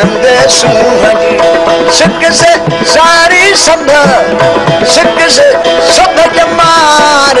गंदे सूहन सिक से सारी संभ सिक से संभ जमार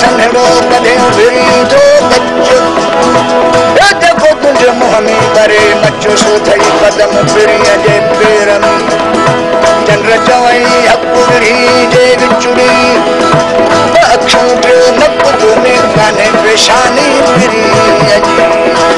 संघड़ो कॾहिं विरींदो बचो हे जेको तुंहिंजे मुंहं में करे नचो सो अथई कदम फिरीअ जे पेर में चंड चवई हकु जे विचुड़ी अखियूं टियो न पुॼो में कान्हे पेशानी फिरीअ जी।